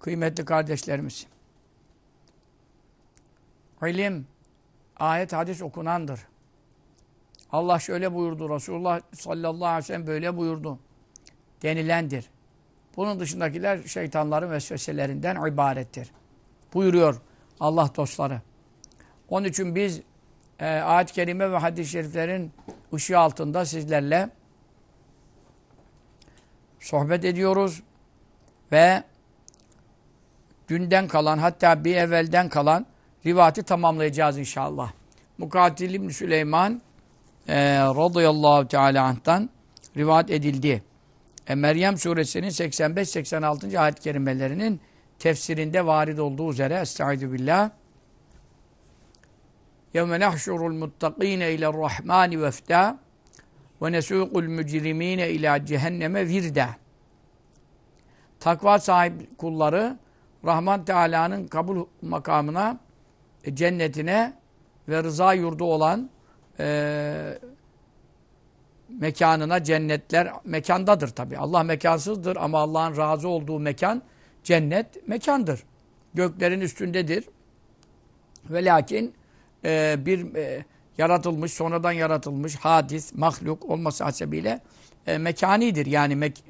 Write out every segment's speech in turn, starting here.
Kıymetli kardeşlerimiz. İlim, ayet, hadis okunandır. Allah şöyle buyurdu, Resulullah sallallahu aleyhi ve sellem böyle buyurdu. Denilendir. Bunun dışındakiler şeytanların vesveselerinden ibarettir. Buyuruyor Allah dostları. Onun için biz e, ayet-i kerime ve hadis-i şeriflerin ışığı altında sizlerle sohbet ediyoruz ve dünden kalan hatta bir evvelden kalan rivati tamamlayacağız inşallah. Mukatil İbn Süleyman e, radıyallahu teala anh'tan rivayet edildi. E, Meryem suresinin 85-86. ayet-i kerimelerinin tefsirinde varid olduğu üzere Estaizu billah يَوْمَ نَحْشُرُ الْمُتَّقِينَ اِلَى الرَّحْمَانِ وَفْتَى وَنَسُوقُ الْمُجْرِم۪ينَ اِلَى cehenneme virda. Takva sahip kulları Rahman Teala'nın kabul makamına, e, cennetine ve rıza yurdu olan e, mekanına cennetler mekandadır tabi. Allah mekansızdır ama Allah'ın razı olduğu mekan cennet mekandır. Göklerin üstündedir. Ve lakin e, bir e, yaratılmış, sonradan yaratılmış hadis, mahluk olması hasebiyle e, mekanidir. Yani mek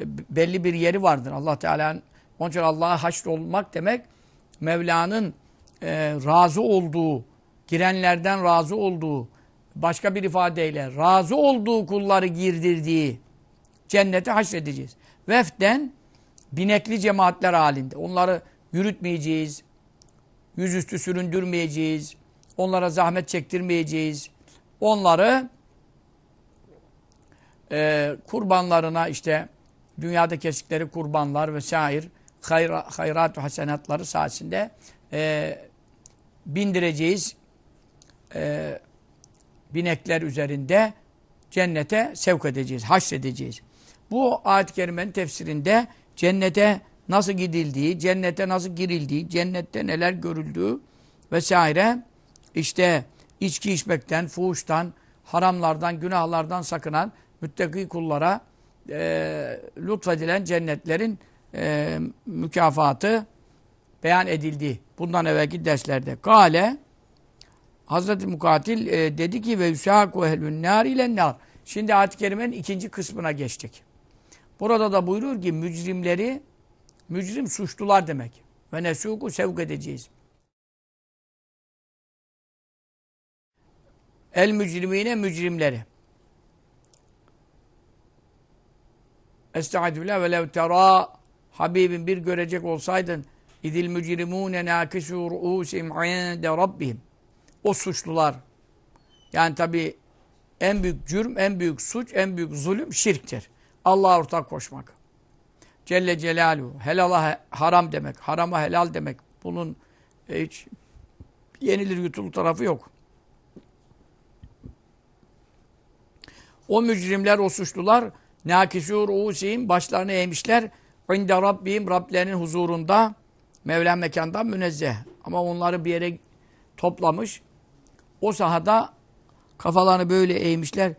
e, belli bir yeri vardır. Allah Teala'nın onun için Allah'a haşr olmak demek Mevla'nın e, razı olduğu, girenlerden razı olduğu, başka bir ifadeyle razı olduğu kulları girdirdiği cennete haşredeceğiz. Vefden binekli cemaatler halinde. Onları yürütmeyeceğiz. Yüzüstü süründürmeyeceğiz. Onlara zahmet çektirmeyeceğiz. Onları e, kurbanlarına işte dünyada kestikleri kurbanlar vesaire hayra, hayrat ve hasenatları sayesinde e, bindireceğiz. E, binekler üzerinde cennete sevk edeceğiz, haşredeceğiz. Bu ayet-i kerimenin tefsirinde cennete nasıl gidildiği, cennete nasıl girildiği, cennette neler görüldüğü vesaire işte içki içmekten, fuhuştan, haramlardan, günahlardan sakınan müttaki kullara e, lütfedilen cennetlerin e, mükafatı beyan edildi. Bundan evvelki derslerde. Kale Hazreti Mukatil e, dedi ki ve yusâku ehlün nâr ile nâr. Şimdi ayet-i kerimenin ikinci kısmına geçtik. Burada da buyuruyor ki mücrimleri, mücrim suçlular demek. Ve nesûku sevk edeceğiz. El mücrimine mücrimleri. Estaizu billah ve lev terâ Habibim bir görecek olsaydın idil mücrimûne nâkisû ru'ûsim inde rabbihim o suçlular. Yani tabi en büyük cürm, en büyük suç, en büyük zulüm şirktir. Allah'a ortak koşmak. Celle Celaluhu. Helala haram demek. Harama helal demek. Bunun hiç yenilir yutulur tarafı yok. O mücrimler, o suçlular nakisû ruusihim başlarını eğmişler. İnde Rabbim Rablerinin huzurunda Mevla mekandan münezzeh. Ama onları bir yere toplamış. O sahada kafalarını böyle eğmişler.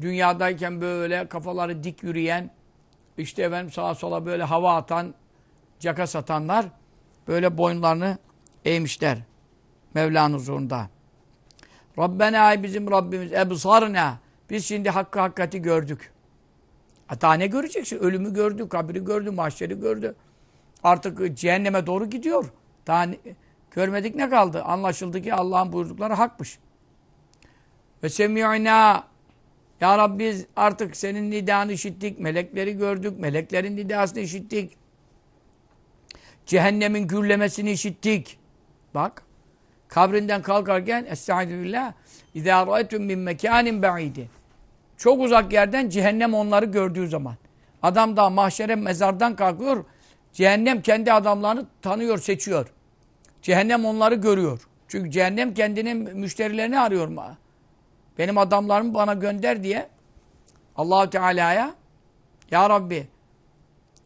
Dünyadayken böyle kafaları dik yürüyen, işte efendim sağa sola böyle hava atan, caka satanlar böyle boynlarını eğmişler. Mevla'nın huzurunda. Rabbena bizim Rabbimiz ebsarna. Biz şimdi hakkı hakikati gördük. Hatta ne göreceksin? Ölümü gördü, kabri gördü, mahşeri gördü. Artık cehenneme doğru gidiyor. Daha Görmedik ne kaldı? Anlaşıldı ki Allah'ın buyurdukları hakmış. Ve semi'na Ya Rabbi biz artık senin nidanı işittik. Melekleri gördük. Meleklerin nidasını işittik. Cehennemin gürlemesini işittik. Bak. Kabrinden kalkarken Estaizu billah İzâ râetüm min mekânin ba'idi Çok uzak yerden cehennem onları gördüğü zaman. Adam da mahşere mezardan kalkıyor. Cehennem kendi adamlarını tanıyor, seçiyor. Cehennem onları görüyor. Çünkü cehennem kendinin müşterilerini arıyor. Benim adamlarımı bana gönder diye Allahu Teala'ya Ya Rabbi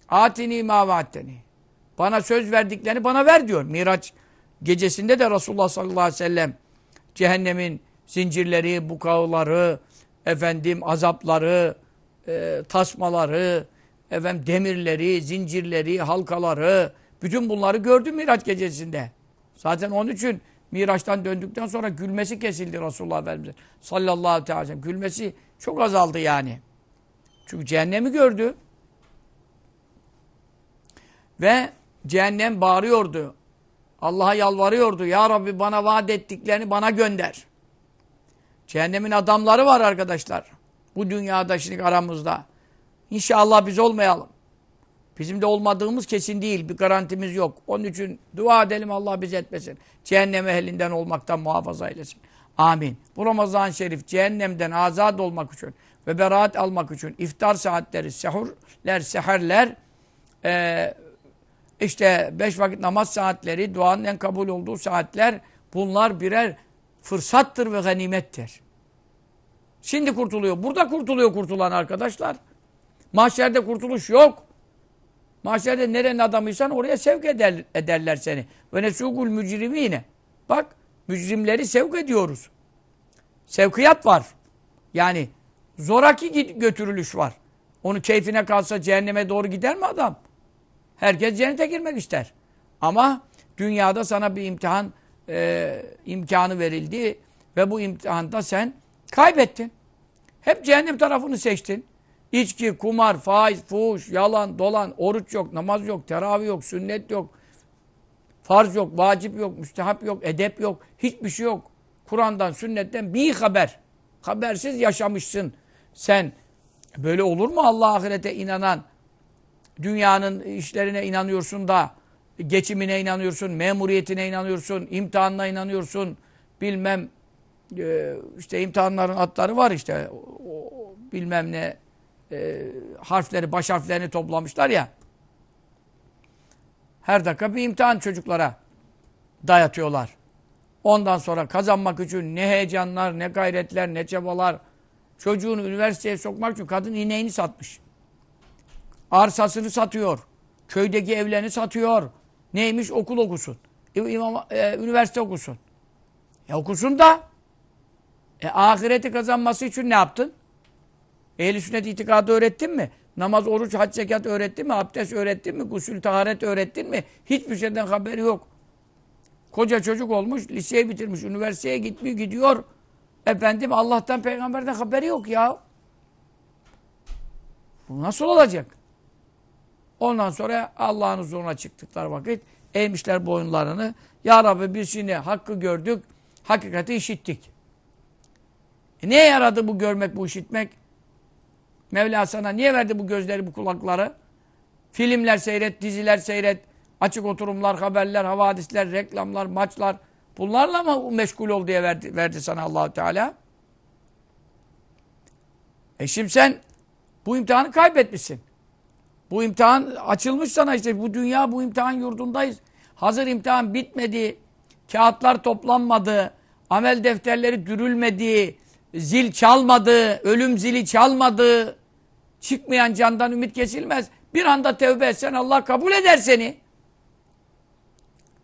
atini ma vaatteni bana söz verdiklerini bana ver diyor. Miraç gecesinde de Resulullah sallallahu aleyhi ve sellem cehennemin zincirleri, bukağıları, efendim azapları, e, tasmaları, efendim demirleri, zincirleri, halkaları, bütün bunları gördü Miraç gecesinde. Zaten onun için Miraç'tan döndükten sonra gülmesi kesildi Resulullah Efendimiz'in. Sallallahu aleyhi ve sellem. Gülmesi çok azaldı yani. Çünkü cehennemi gördü. Ve cehennem bağırıyordu. Allah'a yalvarıyordu. Ya Rabbi bana vaat ettiklerini bana gönder. Cehennemin adamları var arkadaşlar. Bu dünyada şimdi aramızda. İnşallah biz olmayalım. Bizim de olmadığımız kesin değil. Bir garantimiz yok. Onun için dua edelim Allah bizi etmesin. Cehennem ehlinden olmaktan muhafaza eylesin. Amin. Bu Ramazan-ı Şerif cehennemden azat olmak için ve beraat almak için iftar saatleri, sehurler, seherler, e, işte beş vakit namaz saatleri, duanın en kabul olduğu saatler bunlar birer fırsattır ve ganimettir. Şimdi kurtuluyor. Burada kurtuluyor kurtulan arkadaşlar. Mahşerde kurtuluş yok. Mahşerde nerenin adamıysan oraya sevk eder, ederler seni. Ve nesugul mücrimine. Bak mücrimleri sevk ediyoruz. Sevkiyat var. Yani zoraki götürülüş var. Onu keyfine kalsa cehenneme doğru gider mi adam? Herkes cennete girmek ister. Ama dünyada sana bir imtihan e, imkanı verildi ve bu imtihanda sen kaybettin. Hep cehennem tarafını seçtin. İçki, kumar, faiz, fuhuş, yalan, dolan, oruç yok, namaz yok, teravih yok, sünnet yok, farz yok, vacip yok, müstehap yok, edep yok, hiçbir şey yok. Kur'an'dan, sünnetten bir haber. Habersiz yaşamışsın sen. Böyle olur mu Allah ahirete inanan? Dünyanın işlerine inanıyorsun da, geçimine inanıyorsun, memuriyetine inanıyorsun, imtihanına inanıyorsun, bilmem e, işte imtihanların adları var işte, o, bilmem ne e, harfleri, baş harflerini toplamışlar ya. Her dakika bir imtihan çocuklara dayatıyorlar. Ondan sonra kazanmak için ne heyecanlar, ne gayretler, ne çabalar. Çocuğunu üniversiteye sokmak için kadın ineğini satmış. Arsasını satıyor. Köydeki evlerini satıyor. Neymiş? Okul okusun. İmam, e, üniversite okusun. E okusun da e, ahireti kazanması için ne yaptın? Ehl-i sünnet itikadı öğrettin mi? Namaz, oruç, hac, zekat öğrettin mi? Abdest öğrettin mi? Gusül, taharet öğrettin mi? Hiçbir şeyden haberi yok. Koca çocuk olmuş, liseyi bitirmiş, üniversiteye gitmiyor, gidiyor. Efendim Allah'tan, peygamberden haberi yok ya. Bu nasıl olacak? Ondan sonra Allah'ın huzuruna çıktıkları vakit eğmişler boyunlarını. Ya Rabbi biz şimdi hakkı gördük, hakikati işittik. E neye yaradı bu görmek, bu işitmek? Mevla sana niye verdi bu gözleri, bu kulakları? Filmler seyret, diziler seyret, açık oturumlar, haberler, havadisler, reklamlar, maçlar. Bunlarla mı meşgul ol diye verdi, verdi sana Allahu Teala? E şimdi sen bu imtihanı kaybetmişsin. Bu imtihan açılmış sana işte. Bu dünya bu imtihan yurdundayız. Hazır imtihan bitmedi. Kağıtlar toplanmadı. Amel defterleri dürülmedi. Zil çalmadı. Ölüm zili çalmadı. Çıkmayan candan ümit kesilmez. Bir anda tevbe etsen Allah kabul eder seni.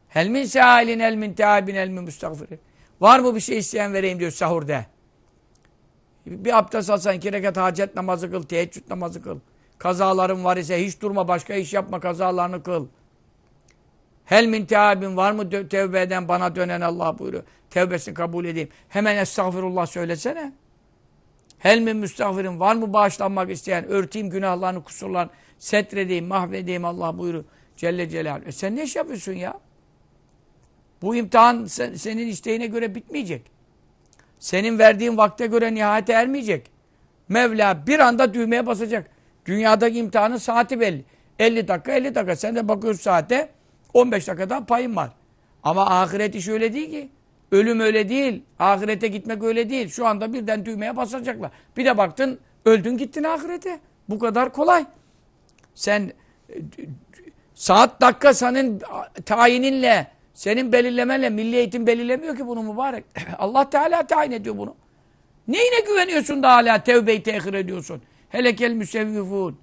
Hel min sehalin el min teabin el min müstagfirin. Var mı bir şey isteyen vereyim diyor sahurda. Bir abdest alsan iki rekat hacet namazı kıl, teheccüd namazı kıl. Kazaların var ise hiç durma başka iş yapma kazalarını kıl. Hel min teabin var mı tevbe eden bana dönen Allah buyuruyor. Tevbesini kabul edeyim. Hemen estağfirullah söylesene. Hel min müstağfirin var mı bağışlanmak isteyen örteyim günahlarını kusurlarını setredeyim mahvedeyim Allah buyuruyor. Celle Celaluhu. E sen ne iş yapıyorsun ya? Bu imtihan sen, senin isteğine göre bitmeyecek. Senin verdiğin vakte göre nihayete ermeyecek. Mevla bir anda düğmeye basacak. Dünyadaki imtihanın saati belli. 50 dakika 50 dakika. Sen de bakıyorsun saate 15 dakikadan payın var. Ama ahiret işi öyle değil ki. Ölüm öyle değil. Ahirete gitmek öyle değil. Şu anda birden düğmeye basacaklar. Bir de baktın öldün gittin ahirete. Bu kadar kolay. sen saat dakika senin tayininle, senin belirlemenle milli eğitim belirlemiyor ki bunu mübarek. Allah Teala tayin ediyor bunu. Neyine güveniyorsun da hala tevbeyi tehir ediyorsun? Helekel müsevvifun.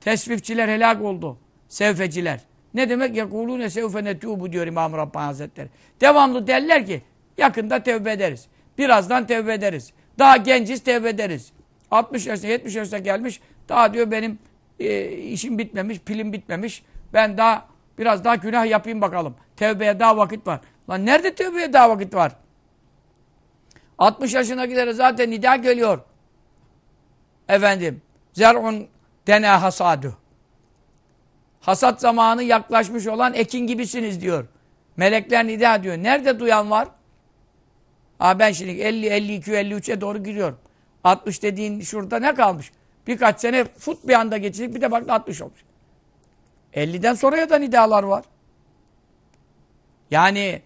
Tesvifçiler helak oldu. Sevfeciler. Ne demek? Yekulune sevfe netûbu diyor İmam Rabbani Hazretleri. Devamlı derler ki yakında tevbe ederiz. Birazdan tevbe ederiz. Daha genciz tevbe ederiz. 60 yaşına 70 yaşına gelmiş. Daha diyor benim e, işim bitmemiş, pilim bitmemiş. Ben daha biraz daha günah yapayım bakalım. Tevbeye daha vakit var. Lan nerede tevbeye daha vakit var? 60 yaşına gidere zaten nida geliyor. Efendim. Zer'un dena hasadu. Hasat zamanı yaklaşmış olan ekin gibisiniz diyor. Melekler nida diyor. Nerede duyan var? Ha ben şimdi 50, 52, 53'e doğru giriyorum. 60 dediğin şurada ne kalmış? Birkaç sene fut bir anda geçecek bir de bak 60 olmuş. 50'den sonraya da nidalar var. Yani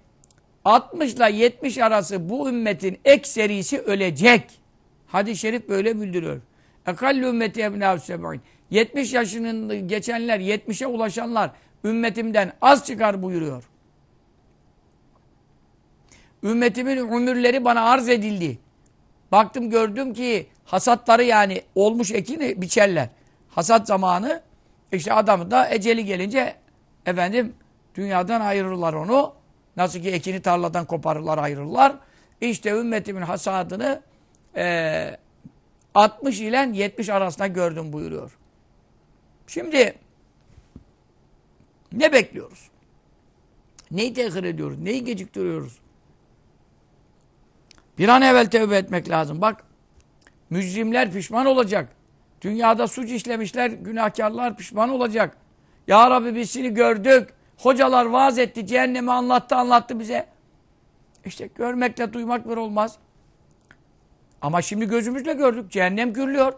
60 ile 70 arası bu ümmetin ekserisi ölecek. Hadis-i şerif böyle bildiriyor. Ekallu ümmeti seb'in. 70 yaşının geçenler, 70'e ulaşanlar ümmetimden az çıkar buyuruyor. Ümmetimin ömürleri bana arz edildi. Baktım gördüm ki hasatları yani olmuş ekini biçerler. Hasat zamanı işte adamı da eceli gelince efendim dünyadan ayırırlar onu. Nasıl ki ekini tarladan koparırlar ayırırlar. İşte ümmetimin hasadını e, 60 ile 70 arasında gördüm buyuruyor. Şimdi ne bekliyoruz? Neyi tehir ediyoruz? Neyi geciktiriyoruz? Bir an evvel tevbe etmek lazım. Bak mücrimler pişman olacak. Dünyada suç işlemişler, günahkarlar pişman olacak. Ya Rabbi biz seni gördük. Hocalar vaaz etti, cehennemi anlattı, anlattı bize. İşte görmekle duymak bir olmaz. Ama şimdi gözümüzle gördük. Cehennem gürlüyor.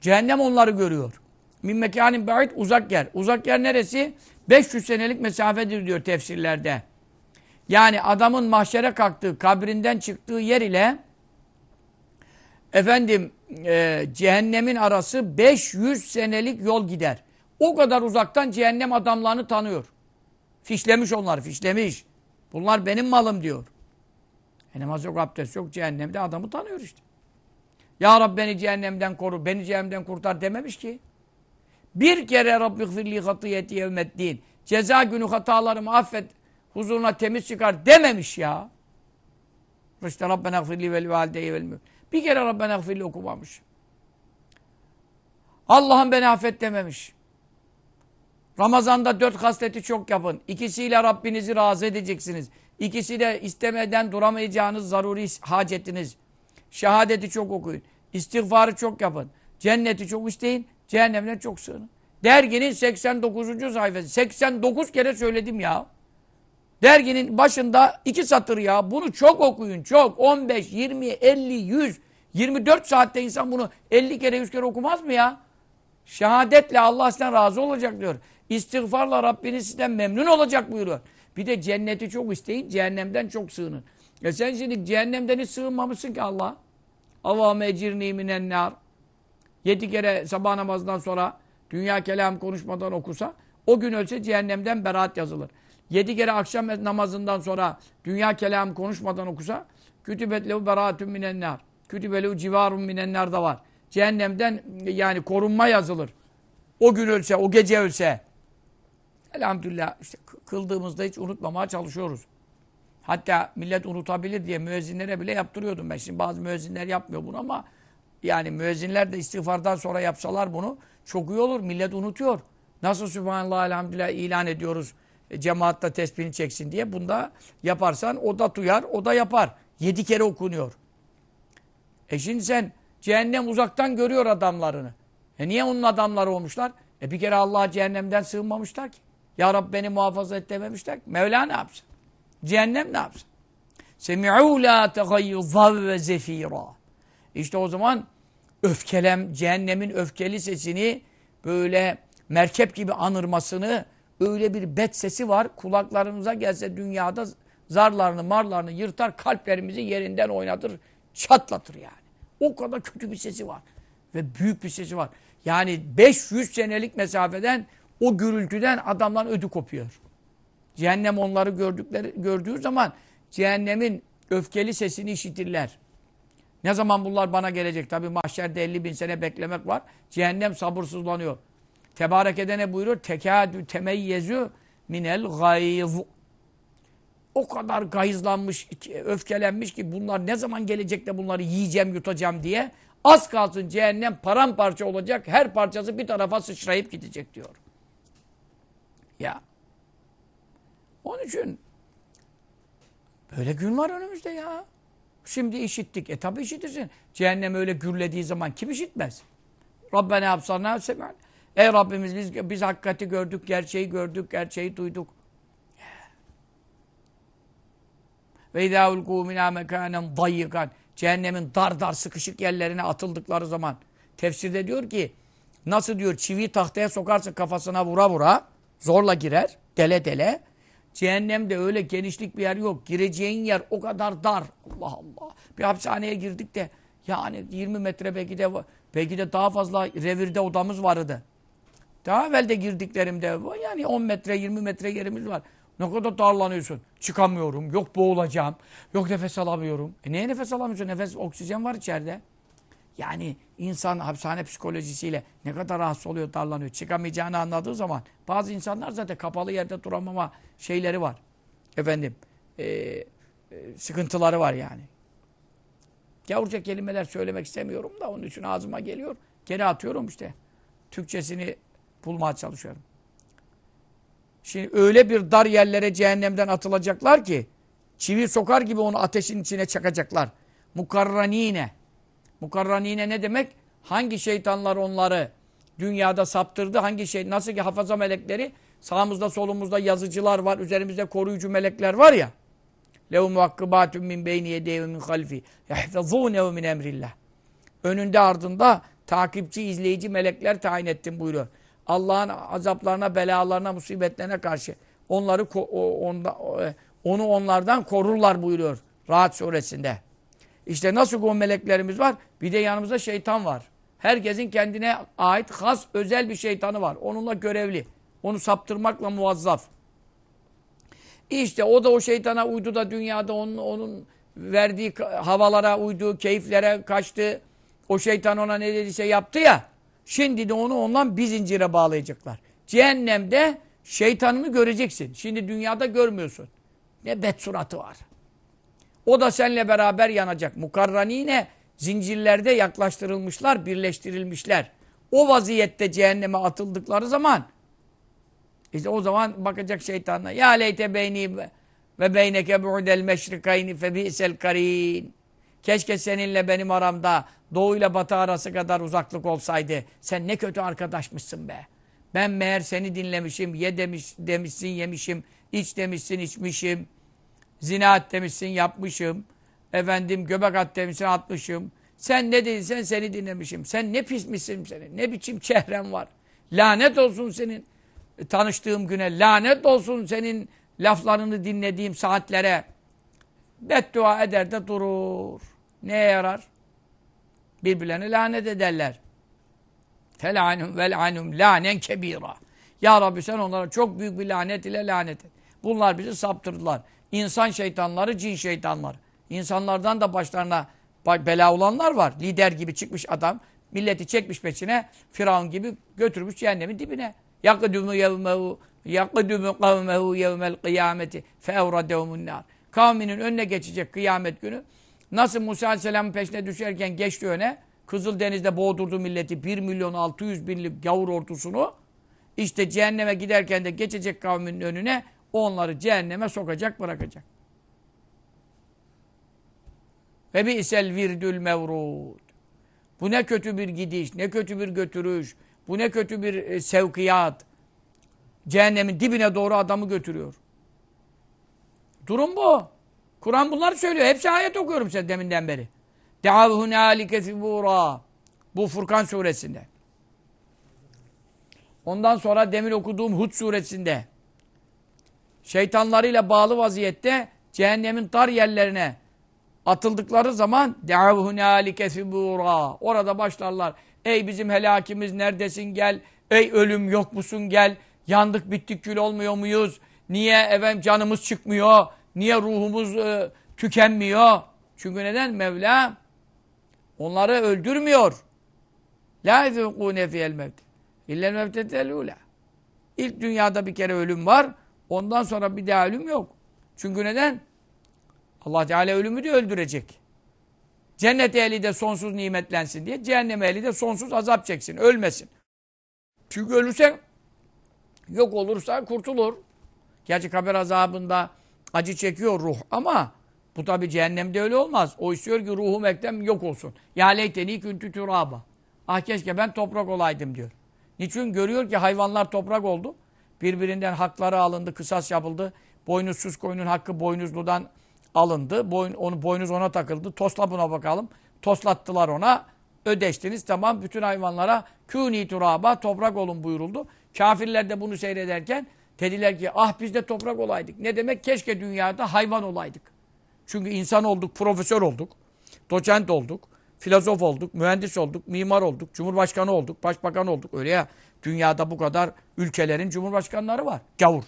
Cehennem onları görüyor. Min mekanin ba'id uzak yer. Uzak yer neresi? 500 senelik mesafedir diyor tefsirlerde. Yani adamın mahşere kalktığı, kabrinden çıktığı yer ile efendim e, cehennemin arası 500 senelik yol gider. O kadar uzaktan cehennem adamlarını tanıyor. Fişlemiş onlar, fişlemiş. Bunlar benim malım diyor. E namaz yok, abdest yok, cehennemde adamı tanıyor işte. Ya Rabbi beni cehennemden koru, beni cehennemden kurtar dememiş ki. Bir kere Rabbi gfirli hatiyeti yevmeddin. Ceza günü hatalarımı affet, huzuruna temiz çıkar dememiş ya. İşte Rabbena gfirli vel valideyye vel Bir kere Rabbena gfirli okumamış. Allah'ım beni affet dememiş. Ramazanda dört hasleti çok yapın. İkisiyle Rabbinizi razı edeceksiniz. İkisi de istemeden duramayacağınız zaruri hacetiniz. Şehadeti çok okuyun. İstiğfarı çok yapın. Cenneti çok isteyin. Cehennemden çok sığının. Derginin 89. sayfası. 89 kere söyledim ya. Derginin başında iki satır ya. Bunu çok okuyun. Çok. 15, 20, 50, 100. 24 saatte insan bunu 50 kere 100 kere okumaz mı ya? Şehadetle Allah sizden razı olacak diyor. İstiğfarla Rabbiniz sizden memnun olacak buyuruyor. Bir de cenneti çok isteyin, cehennemden çok sığının. E sen şimdi cehennemden hiç sığınmamışsın ki Allah. Allahümme ecirni minen nar. Yedi kere sabah namazından sonra dünya kelam konuşmadan okusa o gün ölse cehennemden beraat yazılır. Yedi kere akşam namazından sonra dünya kelam konuşmadan okusa kütübetlehu beraatun minen nar. Kütübelehu civarun minen nar da var. Cehennemden yani korunma yazılır. O gün ölse, o gece ölse. Elhamdülillah işte kıldığımızda hiç unutmamaya çalışıyoruz. Hatta millet unutabilir diye müezzinlere bile yaptırıyordum ben. Şimdi bazı müezzinler yapmıyor bunu ama yani müezzinler de istiğfardan sonra yapsalar bunu çok iyi olur. Millet unutuyor. Nasıl Sübhanallah elhamdülillah ilan ediyoruz e, cemaatta tesbihini çeksin diye. Bunda yaparsan o da duyar, o da yapar. Yedi kere okunuyor. E şimdi sen cehennem uzaktan görüyor adamlarını. E niye onun adamları olmuşlar? E bir kere Allah'a cehennemden sığınmamışlar ki. Ya Rabbi beni muhafaza et dememişler. Mevla ne yapsın? Cehennem ne yapsın? Semi'û lâ tegayyuzav ve zefîrâ. İşte o zaman öfkelem, cehennemin öfkeli sesini böyle merkep gibi anırmasını öyle bir bet sesi var. Kulaklarımıza gelse dünyada zarlarını marlarını yırtar kalplerimizi yerinden oynatır çatlatır yani. O kadar kötü bir sesi var. Ve büyük bir sesi var. Yani 500 senelik mesafeden o gürültüden adamların ödü kopuyor. Cehennem onları gördükleri gördüğü zaman cehennemin öfkeli sesini işitirler. Ne zaman bunlar bana gelecek? Tabi mahşerde 50 bin sene beklemek var. Cehennem sabırsızlanıyor. Tebarek edene buyuruyor. Tekadü temeyyezü minel gayz. O kadar gayızlanmış, öfkelenmiş ki bunlar ne zaman gelecek de bunları yiyeceğim, yutacağım diye. Az kalsın cehennem paramparça olacak. Her parçası bir tarafa sıçrayıp gidecek diyor. Ya. Onun için böyle gün var önümüzde ya. Şimdi işittik. E tabi işitirsin. Cehennem öyle gürlediği zaman kim işitmez? Rabbena yapsana semen. Ey Rabbimiz biz, biz hakikati gördük, gerçeği gördük, gerçeği duyduk. Ve izâ ulkû minâ mekânen dayyikan. Cehennemin dar dar sıkışık yerlerine atıldıkları zaman. Tefsirde diyor ki nasıl diyor çivi tahtaya sokarsın kafasına vura vura zorla girer dele dele. Cehennemde öyle genişlik bir yer yok. Gireceğin yer o kadar dar. Allah Allah. Bir hapishaneye girdik de yani 20 metre belki de belki de daha fazla revirde odamız vardı. Daha evvel de girdiklerimde yani 10 metre 20 metre yerimiz var. Ne kadar darlanıyorsun. Çıkamıyorum. Yok boğulacağım. Yok nefes alamıyorum. E neye nefes alamıyorsun? Nefes oksijen var içeride. Yani insan hapishane psikolojisiyle ne kadar rahatsız oluyor, darlanıyor. Çıkamayacağını anladığı zaman bazı insanlar zaten kapalı yerde duramama şeyleri var. Efendim, e, e, sıkıntıları var yani. Gavurca kelimeler söylemek istemiyorum da onun için ağzıma geliyor. Geri atıyorum işte. Türkçesini bulmaya çalışıyorum. Şimdi öyle bir dar yerlere cehennemden atılacaklar ki çivi sokar gibi onu ateşin içine çakacaklar. Mukarranine. Mukarranine ne demek? Hangi şeytanlar onları dünyada saptırdı? Hangi şey nasıl ki hafaza melekleri sağımızda solumuzda yazıcılar var, üzerimizde koruyucu melekler var ya. Lehu muakkibatun min beyni yedeyi min halfi yahfazûnehu min emrillah. Önünde ardında takipçi, izleyici melekler tayin ettim buyuruyor. Allah'ın azaplarına, belalarına, musibetlerine karşı onları onu onlardan korurlar buyuruyor Rahat suresinde. İşte nasıl o meleklerimiz var? Bir de yanımızda şeytan var. Herkesin kendine ait has özel bir şeytanı var. Onunla görevli. Onu saptırmakla muvazzaf. İşte o da o şeytana uydu da dünyada onun, onun verdiği havalara uydu, keyiflere kaçtı. O şeytan ona ne dediyse yaptı ya. Şimdi de onu ondan bir zincire bağlayacaklar. Cehennemde şeytanını göreceksin. Şimdi dünyada görmüyorsun. Ne bet suratı var. O da seninle beraber yanacak. Mukarranine zincirlerde yaklaştırılmışlar, birleştirilmişler. O vaziyette cehenneme atıldıkları zaman işte o zaman bakacak şeytanla ya leyte beyni ve beyneke bu'del meşrikayni fe karin. Keşke seninle benim aramda doğu ile batı arası kadar uzaklık olsaydı. Sen ne kötü arkadaşmışsın be. Ben meğer seni dinlemişim, ye demiş, demişsin yemişim, iç demişsin içmişim. Zina demişsin yapmışım. Efendim göbek at demişsin atmışım. Sen ne dediysen seni dinlemişim. Sen ne pismişsin senin. Ne biçim çehren var. Lanet olsun senin tanıştığım güne. Lanet olsun senin laflarını dinlediğim saatlere. Beddua eder de durur. Neye yarar? Birbirlerine lanet ederler. Felanum vel'anum lanen kebira. Ya Rabbi sen onlara çok büyük bir lanet ile lanet et. Bunlar bizi saptırdılar. İnsan şeytanları, cin şeytanları. İnsanlardan da başlarına bela olanlar var. Lider gibi çıkmış adam. Milleti çekmiş peçine. Firavun gibi götürmüş cehennemin dibine. Yakdumu yevmehu yakdumu kavmehu yevmel kıyameti fevradehumun nar. Kavminin önüne geçecek kıyamet günü. Nasıl Musa Aleyhisselam'ın peşine düşerken geçti öne. Kızıldeniz'de boğdurdu milleti. 1 milyon 600 binlik gavur ordusunu. İşte cehenneme giderken de geçecek kavminin önüne onları cehenneme sokacak, bırakacak. Ve bi'sel virdül mevrud. Bu ne kötü bir gidiş, ne kötü bir götürüş, bu ne kötü bir e, sevkiyat. Cehennemin dibine doğru adamı götürüyor. Durum bu. Kur'an bunları söylüyor. Hepsi ayet okuyorum size deminden beri. Deavhu nâlike fibûrâ. Bu Furkan suresinde. Ondan sonra demin okuduğum Hud suresinde şeytanlarıyla bağlı vaziyette cehennemin dar yerlerine atıldıkları zaman nâlike fibûrâ. Orada başlarlar Ey bizim helakimiz neredesin gel. Ey ölüm yok musun gel. Yandık bittik kül olmuyor muyuz? Niye efendim canımız çıkmıyor? Niye ruhumuz e, tükenmiyor? Çünkü neden? Mevla onları öldürmüyor. La yezûkûne fiyel mevt. İllel mevtetel ula. İlk dünyada bir kere ölüm var. Ondan sonra bir daha ölüm yok. Çünkü neden? Allah Teala ölümü de öldürecek. Cennet ehli de sonsuz nimetlensin diye cehennem ehli de sonsuz azap çeksin, ölmesin. Çünkü ölürse yok olursa kurtulur. Gerçi kabir azabında acı çekiyor ruh ama bu tabi cehennemde öyle olmaz. O istiyor ki ruhum eklem yok olsun. Ya leyteni küntü türaba. Ah keşke ben toprak olaydım diyor. Niçin? Görüyor ki hayvanlar toprak oldu. Birbirinden hakları alındı, kısas yapıldı. Boynuzsuz koyunun hakkı boynuzludan alındı. Boyun, onu, boynuz ona takıldı. Tosla buna bakalım. Toslattılar ona. Ödeştiniz. Tamam bütün hayvanlara kûni turaba toprak olun buyuruldu. Kafirler de bunu seyrederken dediler ki ah biz de toprak olaydık. Ne demek? Keşke dünyada hayvan olaydık. Çünkü insan olduk, profesör olduk, doçent olduk, filozof olduk, mühendis olduk, mimar olduk, cumhurbaşkanı olduk, başbakan olduk. Öyle ya dünyada bu kadar ülkelerin cumhurbaşkanları var. Gavur.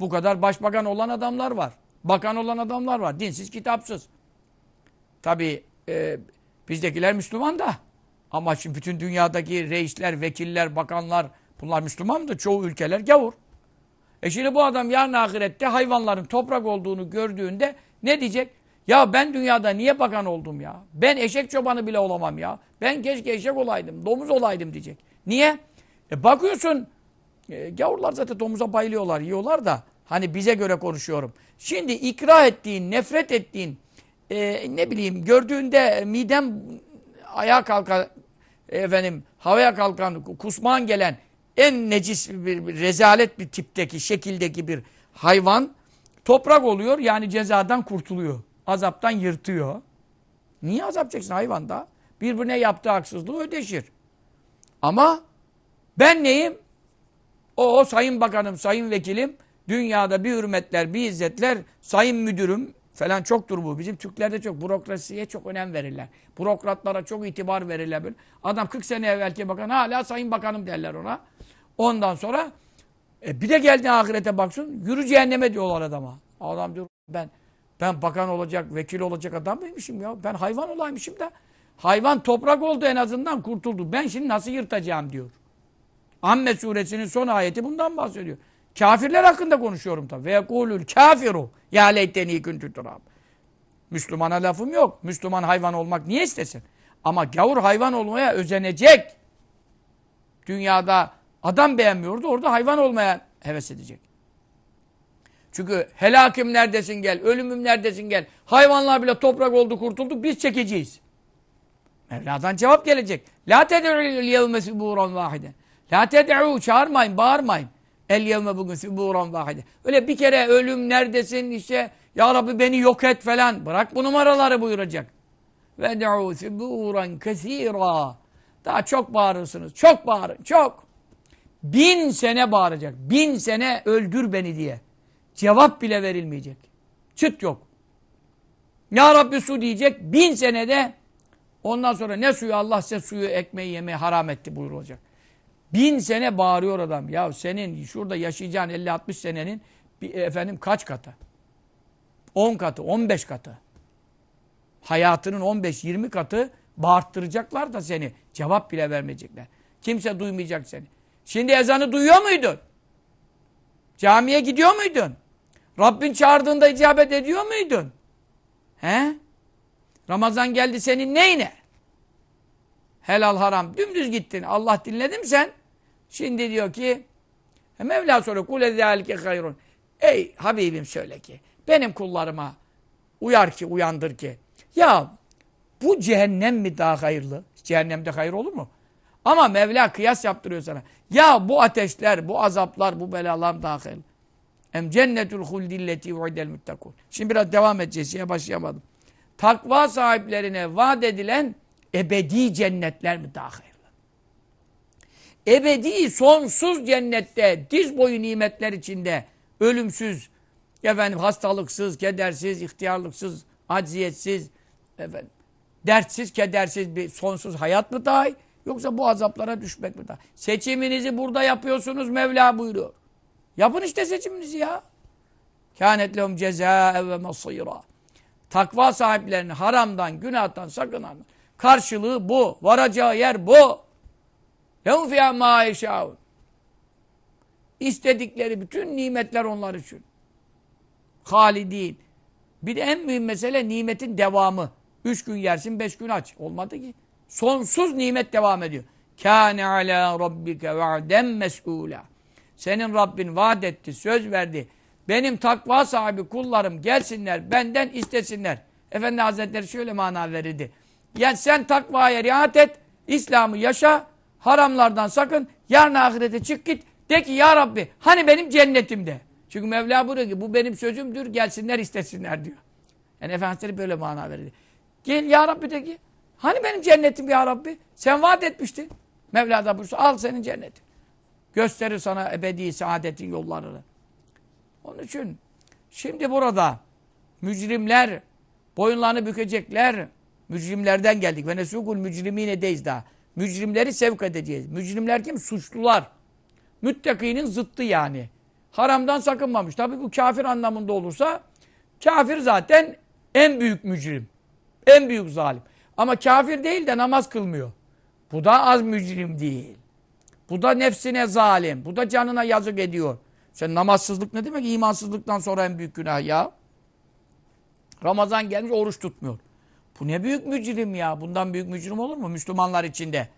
Bu kadar başbakan olan adamlar var. Bakan olan adamlar var. Dinsiz, kitapsız. Tabi e, bizdekiler Müslüman da. Ama şimdi bütün dünyadaki reisler, vekiller, bakanlar bunlar Müslüman da çoğu ülkeler gavur. E şimdi bu adam yarın ahirette hayvanların toprak olduğunu gördüğünde ne diyecek? Ya ben dünyada niye bakan oldum ya? Ben eşek çobanı bile olamam ya. Ben keşke eşek olaydım, domuz olaydım diyecek. Niye? E bakıyorsun, e, gavurlar zaten domuza bayılıyorlar, yiyorlar da. Hani bize göre konuşuyorum. Şimdi ikra ettiğin, nefret ettiğin, e, ne bileyim gördüğünde midem ayağa kalkan, efendim havaya kalkan, kusmağın gelen en necis bir, bir rezalet bir tipteki, şekildeki bir hayvan toprak oluyor. Yani cezadan kurtuluyor. Azaptan yırtıyor. Niye azap çeksin hayvan da? Birbirine yaptığı haksızlığı ödeşir. Ama ben neyim? O, o sayın bakanım, sayın vekilim dünyada bir hürmetler, bir izzetler, sayın müdürüm falan çoktur bu. Bizim Türklerde çok bürokrasiye çok önem verirler. Bürokratlara çok itibar verirler. Böyle. Adam 40 sene evvelki bakan hala sayın bakanım derler ona. Ondan sonra e, bir de geldi ahirete baksın yürü cehenneme diyorlar adama. Adam diyor ben ben bakan olacak, vekil olacak adam mıymışım ya? Ben hayvan olaymışım da. Hayvan toprak oldu en azından kurtuldu. Ben şimdi nasıl yırtacağım diyor. Amme suresinin son ayeti bundan bahsediyor. Kafirler hakkında konuşuyorum tabi. Ve yekulül kafiru ya leyteni kuntu turab. Müslümana lafım yok. Müslüman hayvan olmak niye istesin? Ama gavur hayvan olmaya özenecek. Dünyada adam beğenmiyordu. Orada hayvan olmaya heves edecek. Çünkü helakım neredesin gel, ölümüm neredesin gel. Hayvanlar bile toprak oldu kurtulduk biz çekeceğiz. Mevla'dan cevap gelecek. La ted'u yevme suburan vahide. La ted'u çağırmayın, bağırmayın. El yevme bugün suburan vahide. Öyle bir kere ölüm neredesin işte ya Rabbi beni yok et falan. Bırak bu numaraları buyuracak. Ve de'u suburan kesira. Daha çok bağırırsınız. Çok bağırın. Çok. Bin sene bağıracak. Bin sene öldür beni diye. Cevap bile verilmeyecek. Çıt yok. Ya Rabbi su diyecek. Bin senede ondan sonra ne suyu Allah size suyu ekmeği yemeği haram etti buyurulacak. Bin sene bağırıyor adam. Ya senin şurada yaşayacağın 50-60 senenin bir, efendim kaç katı? 10 katı, 15 katı. Hayatının 15-20 katı bağırttıracaklar da seni. Cevap bile vermeyecekler. Kimse duymayacak seni. Şimdi ezanı duyuyor muydun? Camiye gidiyor muydun? Rabbin çağırdığında icabet ediyor muydun? He? Ramazan geldi senin neyine? Helal haram dümdüz gittin. Allah dinledim sen. Şimdi diyor ki Mevla soruyor kule zâlike hayrun. Ey Habibim söyle ki benim kullarıma uyar ki uyandır ki ya bu cehennem mi daha hayırlı? Cehennemde hayır olur mu? Ama Mevla kıyas yaptırıyor sana. Ya bu ateşler, bu azaplar, bu belalar daha hayırlı. Em cennetul huldilleti uidel muttakun. Şimdi biraz devam edeceğiz. Şeye başlayamadım. Takva sahiplerine vaat edilen ebedi cennetler mi hayırlı? Ebedi, sonsuz cennette, diz boyu nimetler içinde, ölümsüz, efendim hastalıksız, kedersiz, ihtiyarlıksız, acziyetsiz, efendim, dertsiz, kedersiz bir sonsuz hayat mı daha? Yoksa bu azaplara düşmek mi daha? Seçiminizi burada yapıyorsunuz Mevla buyuruyor. Yapın işte seçiminizi ya. Kânet lehum cezâe ve masîrâ. Takva sahiplerinin haramdan, günahtan sakınan karşılığı bu. Varacağı yer bu. Lehum fiyâ mâ yeşâun. İstedikleri bütün nimetler onlar için. Halidin. Bir de en mühim mesele nimetin devamı. Üç gün yersin, beş gün aç. Olmadı ki. Sonsuz nimet devam ediyor. Kâne alâ rabbike ve'den mes'ûlâ. Senin Rabbin vaat etti, söz verdi. Benim takva sahibi kullarım gelsinler, benden istesinler. Efendi Hazretleri şöyle mana verirdi. Yani sen takvaya riayet et, İslam'ı yaşa, haramlardan sakın, yarın ahirete çık git. De ki ya Rabbi hani benim cennetimde. Çünkü Mevla buyuruyor ki bu benim sözümdür gelsinler istesinler diyor. Yani Efendimiz böyle mana verirdi. Gel ya Rabbi de ki hani benim cennetim ya Rabbi sen vaat etmiştin. Mevla da buyursa al senin cennetin. Gösterir sana ebedi saadetin yollarını. Onun için şimdi burada mücrimler boyunlarını bükecekler. Mücrimlerden geldik. Ve nesukul mücriminedeyiz daha. Mücrimleri sevk edeceğiz. Mücrimler kim? Suçlular. Müttakinin zıttı yani. Haramdan sakınmamış. Tabi bu kafir anlamında olursa kafir zaten en büyük mücrim. En büyük zalim. Ama kafir değil de namaz kılmıyor. Bu da az mücrim değil. Bu da nefsine zalim. Bu da canına yazık ediyor. Sen namazsızlık ne demek? İmansızlıktan sonra en büyük günah ya. Ramazan gelmiş oruç tutmuyor. Bu ne büyük mücrim ya. Bundan büyük mücrim olur mu Müslümanlar içinde?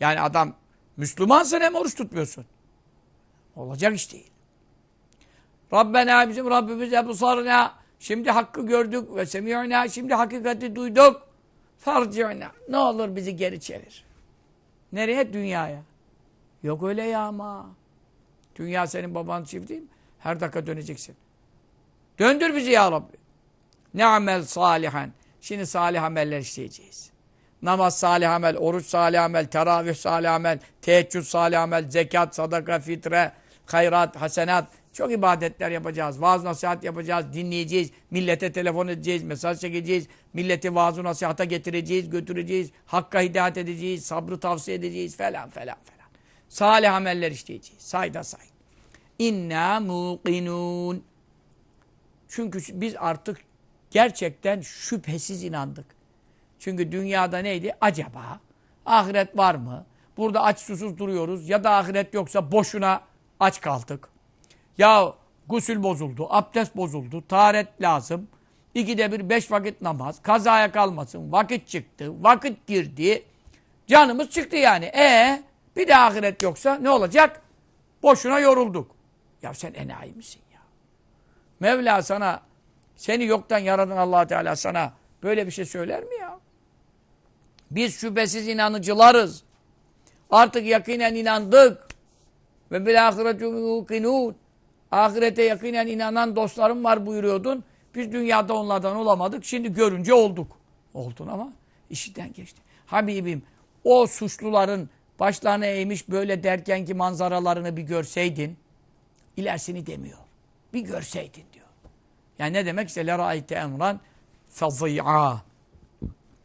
Yani adam Müslümansın hem oruç tutmuyorsun. Olacak iş değil. Rabbena bizim Rabbimiz ebusarına. Şimdi hakkı gördük ve semiyona. Şimdi hakikati duyduk. Farciona. Ne olur bizi geri çevir. Nereye? Dünyaya. Yok öyle ya ama. Dünya senin baban çift? Her dakika döneceksin. Döndür bizi ya Rabbi. Ne amel salihan. Şimdi salih ameller işleyeceğiz. Namaz salih amel, oruç salih amel, teravih salih amel, teheccüd salih amel, zekat, sadaka, fitre, hayrat, hasenat. Çok ibadetler yapacağız. Vaaz nasihat yapacağız. Dinleyeceğiz. Millete telefon edeceğiz. Mesaj çekeceğiz. Milleti vaaz nasihata getireceğiz. Götüreceğiz. Hakka hidayet edeceğiz. Sabrı tavsiye edeceğiz. Falan falan falan. Salih ameller işleyeceğiz. Sayda say. İnna muqinun. Çünkü biz artık gerçekten şüphesiz inandık. Çünkü dünyada neydi? Acaba ahiret var mı? Burada aç susuz duruyoruz. Ya da ahiret yoksa boşuna aç kaldık. Ya gusül bozuldu, abdest bozuldu, taharet lazım. İkide bir beş vakit namaz, kazaya kalmasın, vakit çıktı, vakit girdi. Canımız çıktı yani. E bir de ahiret yoksa ne olacak? Boşuna yorulduk. Ya sen enayi misin ya? Mevla sana, seni yoktan yaradan allah Teala sana böyle bir şey söyler mi ya? Biz şüphesiz inanıcılarız. Artık yakinen inandık. Ve bil yuqinun. Ahirete yakinen inanan dostlarım var buyuruyordun. Biz dünyada onlardan olamadık. Şimdi görünce olduk. Oldun ama işitten geçti. Habibim o suçluların başlarına eğmiş böyle derken ki manzaralarını bir görseydin ilerisini demiyor. Bir görseydin diyor. Yani ne demek? İşte leraayte emran fazı'a.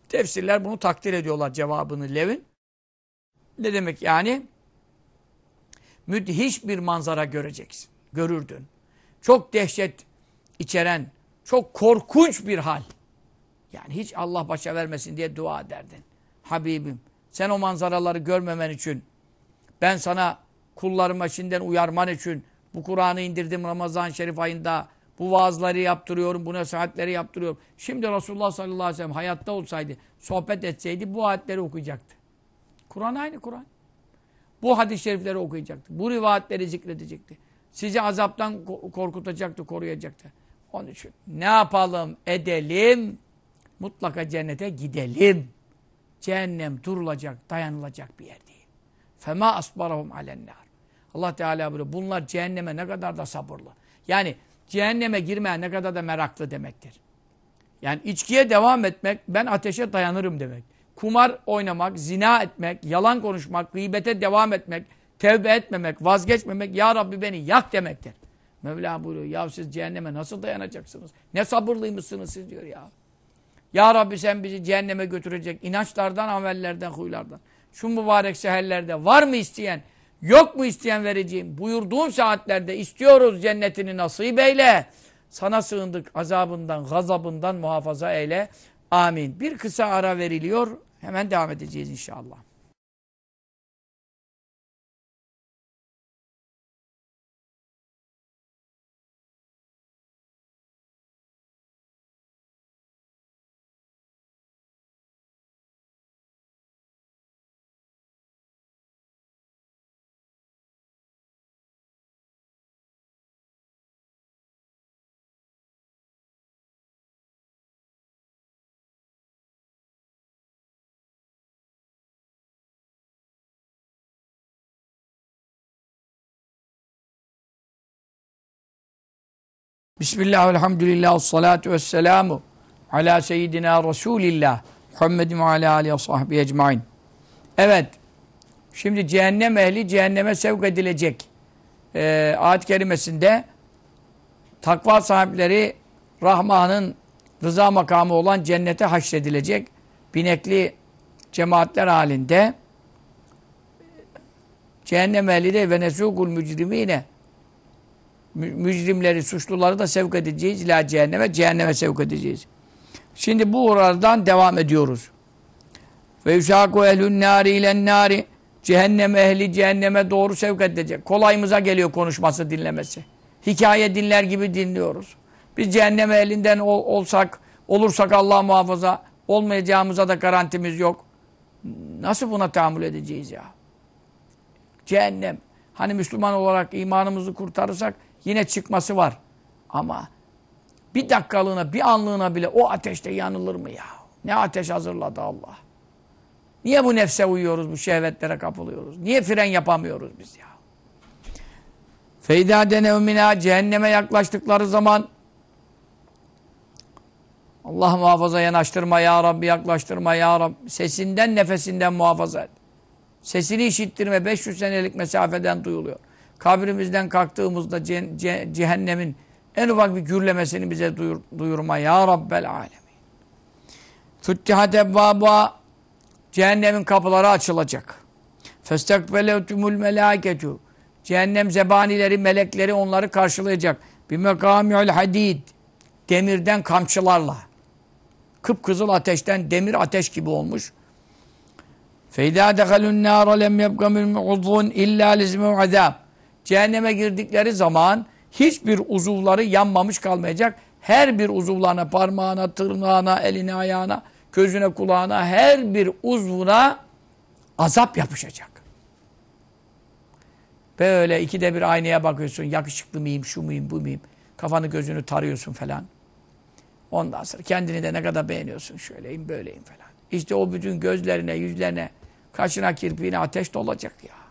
Tefsirler bunu takdir ediyorlar cevabını Levin. Ne demek yani? Müthiş bir manzara göreceksin. Görürdün. Çok dehşet içeren, çok korkunç bir hal. Yani hiç Allah başa vermesin diye dua ederdin. Habibim sen o manzaraları görmemen için ben sana kullarıma şimdiden uyarman için bu Kur'an'ı indirdim Ramazan Şerif ayında. Bu vaazları yaptırıyorum, bu nasihatleri yaptırıyorum. Şimdi Resulullah sallallahu aleyhi ve sellem hayatta olsaydı, sohbet etseydi bu ayetleri okuyacaktı. Kur'an aynı Kur'an. Bu hadis-i şerifleri okuyacaktı. Bu rivayetleri zikredecekti. Sizi azaptan korkutacaktı, koruyacaktı. Onun için ne yapalım, edelim, mutlaka cennete gidelim. Cehennem durulacak, dayanılacak bir yer değil. Fema asbarahum alennar. Allah Teala buyuruyor. Bunlar cehenneme ne kadar da sabırlı. Yani cehenneme girmeye ne kadar da meraklı demektir. Yani içkiye devam etmek, ben ateşe dayanırım demek. Kumar oynamak, zina etmek, yalan konuşmak, gıybete devam etmek, tevbe etmemek, vazgeçmemek, Ya Rabbi beni yak demektir. Mevla buyuruyor, ya siz cehenneme nasıl dayanacaksınız? Ne sabırlıymışsınız siz diyor ya. Ya Rabbi sen bizi cehenneme götürecek inançlardan, amellerden, huylardan. şu mübarek seherlerde var mı isteyen, yok mu isteyen vereceğim. Buyurduğun saatlerde istiyoruz cennetini nasip eyle. Sana sığındık azabından, gazabından muhafaza eyle. Amin. Bir kısa ara veriliyor. Hemen devam edeceğiz inşallah. Bismillah, elhamdülillah, salatu vesselamu ala seyyidina Resulillah Muhammedin ve ala aleyhi sahbihi ecmain. Evet, şimdi cehennem ehli cehenneme sevk edilecek. Ee, ayet kerimesinde takva sahipleri Rahman'ın rıza makamı olan cennete haşredilecek binekli cemaatler halinde cehennem ehli de ve nesûkul mücrimine mücrimleri, suçluları da sevk edeceğiz. ila cehenneme, cehenneme sevk edeceğiz. Şimdi bu oradan devam ediyoruz. Ve yuşâku ehlün nâri ilen nâri cehennem ehli cehenneme doğru sevk edecek. Kolayımıza geliyor konuşması, dinlemesi. Hikaye dinler gibi dinliyoruz. Biz cehennem ehlinden ol, olsak, olursak Allah muhafaza, olmayacağımıza da garantimiz yok. Nasıl buna tahammül edeceğiz ya? Cehennem. Hani Müslüman olarak imanımızı kurtarırsak Yine çıkması var. Ama bir dakikalığına, bir anlığına bile o ateşte yanılır mı ya? Ne ateş hazırladı Allah? Niye bu nefse uyuyoruz, bu şehvetlere kapılıyoruz? Niye fren yapamıyoruz biz ya? Feyda denevmina cehenneme yaklaştıkları zaman Allah muhafaza yanaştırma ya Rabbi yaklaştırma ya Rabbi. Sesinden nefesinden muhafaza et. Sesini işittirme 500 senelik mesafeden duyuluyor kabrimizden kalktığımızda ce ce cehennemin en ufak bir gürlemesini bize duyur duyurma ya Rabbel alemin. Füttihat ebbâbâ cehennemin kapıları açılacak. Festekbeletumul melâketu cehennem zebanileri, melekleri onları karşılayacak. Bir mekâmi'ül hadid demirden kamçılarla. Kıpkızıl ateşten demir ateş gibi olmuş. Feyda dehalun nâra lem yebga min illa lizmu azab. Cehenneme girdikleri zaman hiçbir uzuvları yanmamış kalmayacak. Her bir uzuvlarına, parmağına, tırnağına, eline, ayağına, gözüne, kulağına, her bir uzvuna azap yapışacak. Böyle ikide bir aynaya bakıyorsun. Yakışıklı mıyım, şu muyum, bu muyum? Kafanı gözünü tarıyorsun falan. Ondan sonra kendini de ne kadar beğeniyorsun. Şöyleyim, böyleyim falan. İşte o bütün gözlerine, yüzlerine, kaşına, kirpiğine ateş dolacak ya.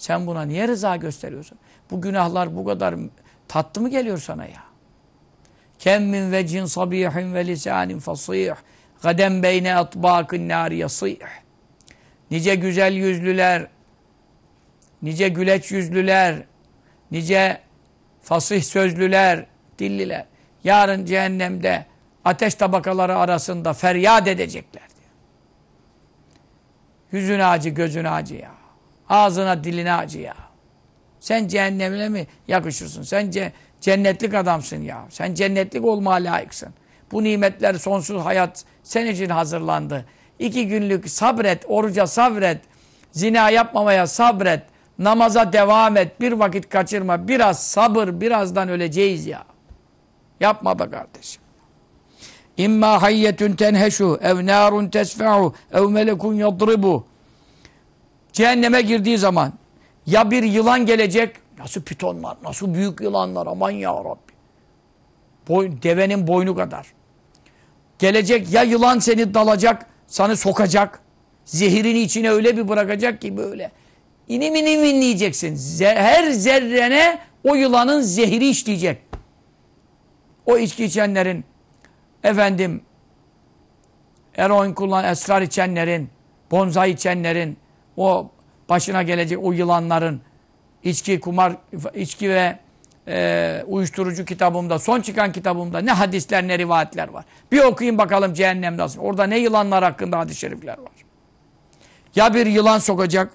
Sen buna niye rıza gösteriyorsun? Bu günahlar bu kadar tatlı mı geliyor sana ya? Kem min vecin sabihin ve lisanin fasih gadem beyne atbakın nari yasih Nice güzel yüzlüler, nice güleç yüzlüler, nice fasih sözlüler, dilliler. Yarın cehennemde ateş tabakaları arasında feryat edecekler diyor. Yüzün acı, gözün acı ya. Ağzına diline acı ya. Sen cehennemine mi yakışırsın? Sen ce cennetlik adamsın ya. Sen cennetlik olmaya layıksın. Bu nimetler sonsuz hayat senin için hazırlandı. İki günlük sabret, oruca sabret, zina yapmamaya sabret, namaza devam et, bir vakit kaçırma, biraz sabır, birazdan öleceğiz ya. Yapma be kardeşim. İmma hayyetun tenheşu, ev narun tesfe'u, ev melekun yadribu. Cehenneme girdiği zaman ya bir yılan gelecek, nasıl pitonlar, nasıl büyük yılanlar aman ya Rabbi. Boy, devenin boynu kadar. Gelecek ya yılan seni dalacak, seni sokacak. Zehirini içine öyle bir bırakacak ki böyle. İnim inim inleyeceksin. Her zerrene o yılanın zehri işleyecek. O içki içenlerin, efendim, eroin kullan, esrar içenlerin, bonzai içenlerin, o başına gelecek o yılanların içki, kumar, içki ve e, uyuşturucu kitabımda, son çıkan kitabımda ne hadisler ne rivayetler var. Bir okuyun bakalım cehennem nasıl. Orada ne yılanlar hakkında hadis-i şerifler var. Ya bir yılan sokacak,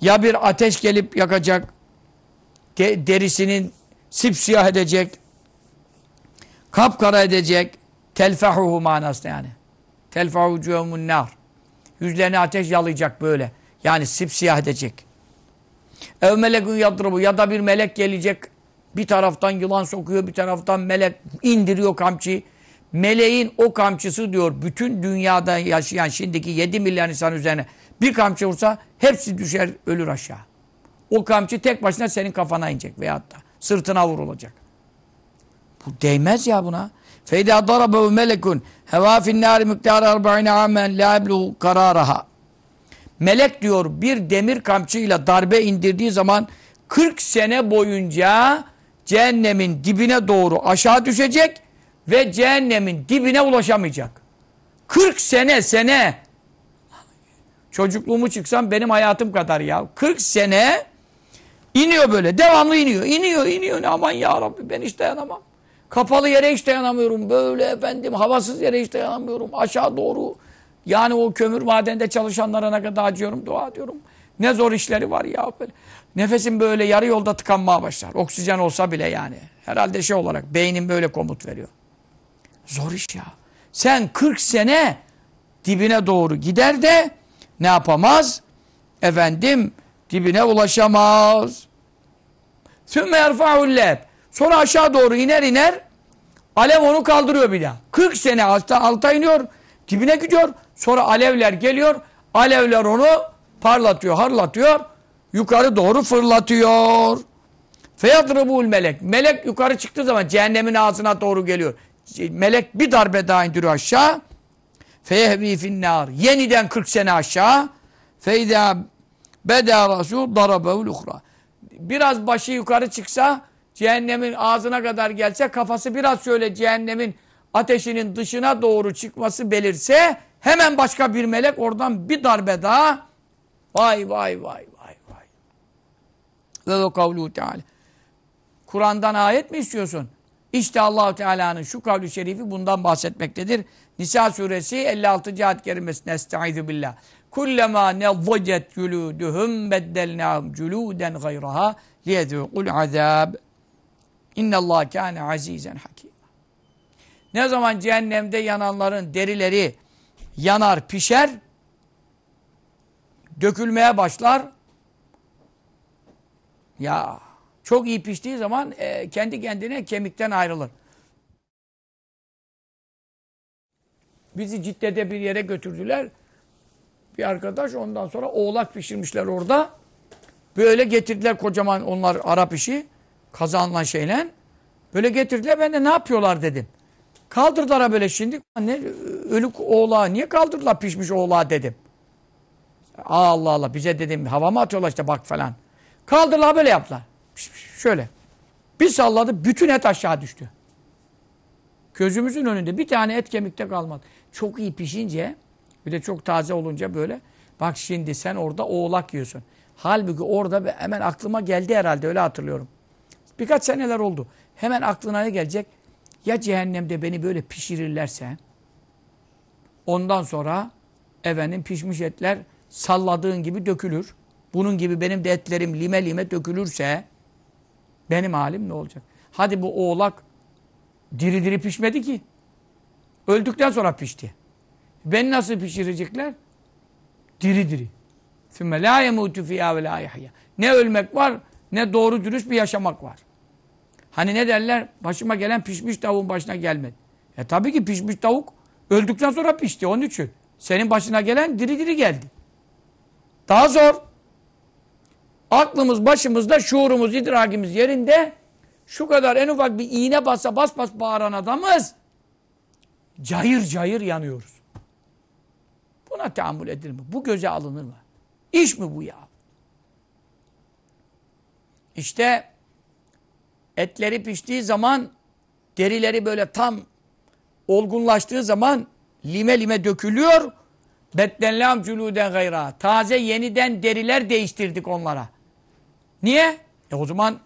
ya bir ateş gelip yakacak, de, derisinin sipsiyah edecek, kapkara edecek, telfahuhu manasında yani. Telfahu cuhumun nar. Yüzlerini ateş yalayacak böyle. Yani sipsiyah edecek. Ev melekun yadrubu ya da bir melek gelecek. Bir taraftan yılan sokuyor, bir taraftan melek indiriyor kamçıyı. Meleğin o kamçısı diyor bütün dünyada yaşayan şimdiki 7 milyar insan üzerine bir kamçı vursa hepsi düşer ölür aşağı. O kamçı tek başına senin kafana inecek veyahut da sırtına vurulacak. Bu değmez ya buna. Feyda darabehu melekun heva finnâri miktarı arba'ine amen la ebluhu kararaha. Melek diyor bir demir kamçıyla darbe indirdiği zaman 40 sene boyunca cehennemin dibine doğru aşağı düşecek ve cehennemin dibine ulaşamayacak. 40 sene sene çocukluğumu çıksam benim hayatım kadar ya. 40 sene iniyor böyle devamlı iniyor iniyor iniyor aman ya Rabbi ben hiç dayanamam. Kapalı yere hiç dayanamıyorum. Böyle efendim havasız yere hiç dayanamıyorum. Aşağı doğru yani o kömür madende çalışanlara ne kadar acıyorum dua ediyorum. Ne zor işleri var ya böyle. Nefesim böyle yarı yolda tıkanmaya başlar. Oksijen olsa bile yani. Herhalde şey olarak beynim böyle komut veriyor. Zor iş ya. Sen 40 sene dibine doğru gider de ne yapamaz? Efendim dibine ulaşamaz. Sümme yerfa'ulleb. Sonra aşağı doğru iner iner alev onu kaldırıyor bir daha. 40 sene alta, alta iniyor dibine gidiyor. Sonra alevler geliyor. Alevler onu parlatıyor, harlatıyor. Yukarı doğru fırlatıyor. Feyadrıbul melek. Melek yukarı çıktığı zaman cehennemin ağzına doğru geliyor. Melek bir darbe daha indiriyor aşağı. Feyehvi finnâr. Yeniden 40 sene aşağı. Feyda beda rasul darabevul uhra. Biraz başı yukarı çıksa cehennemin ağzına kadar gelse kafası biraz şöyle cehennemin ateşinin dışına doğru çıkması belirse hemen başka bir melek oradan bir darbe daha vay vay vay vay vay ve ve kavluhu teala Kur'an'dan ayet mi istiyorsun? İşte allah Teala'nın şu kavli şerifi bundan bahsetmektedir. Nisa suresi 56. ayet kerimesine estaizu billah. Kullema nevvacet culuduhum beddelnahum culuden gayraha liyedûkul azab. İnnallâh kâne azizen hakim. Ne zaman cehennemde yananların derileri yanar, pişer, dökülmeye başlar. Ya çok iyi piştiği zaman e, kendi kendine kemikten ayrılır. Bizi Cidde'de bir yere götürdüler. Bir arkadaş ondan sonra oğlak pişirmişler orada. Böyle getirdiler kocaman onlar Arap işi. Kazanla şeyle. Böyle getirdiler ben de ne yapıyorlar dedim. Kaldırdılar böyle şimdi. Ne, ölük oğlağı niye kaldırdılar pişmiş oğlağı dedim. Allah Allah bize dedim hava mı atıyorlar işte bak falan. Kaldırdılar böyle yaptılar. Şöyle. Bir salladı bütün et aşağı düştü. Gözümüzün önünde bir tane et kemikte kalmadı. Çok iyi pişince bir de çok taze olunca böyle. Bak şimdi sen orada oğlak yiyorsun. Halbuki orada hemen aklıma geldi herhalde öyle hatırlıyorum. Birkaç seneler oldu. Hemen aklına ne gelecek? Ya cehennemde beni böyle pişirirlerse ondan sonra efendim pişmiş etler salladığın gibi dökülür. Bunun gibi benim de etlerim lime lime dökülürse benim halim ne olacak? Hadi bu oğlak diri diri pişmedi ki. Öldükten sonra pişti. Beni nasıl pişirecekler? Diri diri. Sümme la yemutu fiyâ ve la Ne ölmek var ne doğru dürüst bir yaşamak var. Hani ne derler? Başıma gelen pişmiş tavuğun başına gelmedi. E tabii ki pişmiş tavuk öldükten sonra pişti onun için. Senin başına gelen diri diri geldi. Daha zor. Aklımız başımızda, şuurumuz, idrakimiz yerinde. Şu kadar en ufak bir iğne bassa bas bas bağıran adamız. Cayır cayır yanıyoruz. Buna tahammül edilir mi? Bu göze alınır mı? İş mi bu ya? İşte etleri piştiği zaman derileri böyle tam olgunlaştığı zaman lime lime dökülüyor. Beddenlam culuden gayra. Taze yeniden deriler değiştirdik onlara. Niye? E o zaman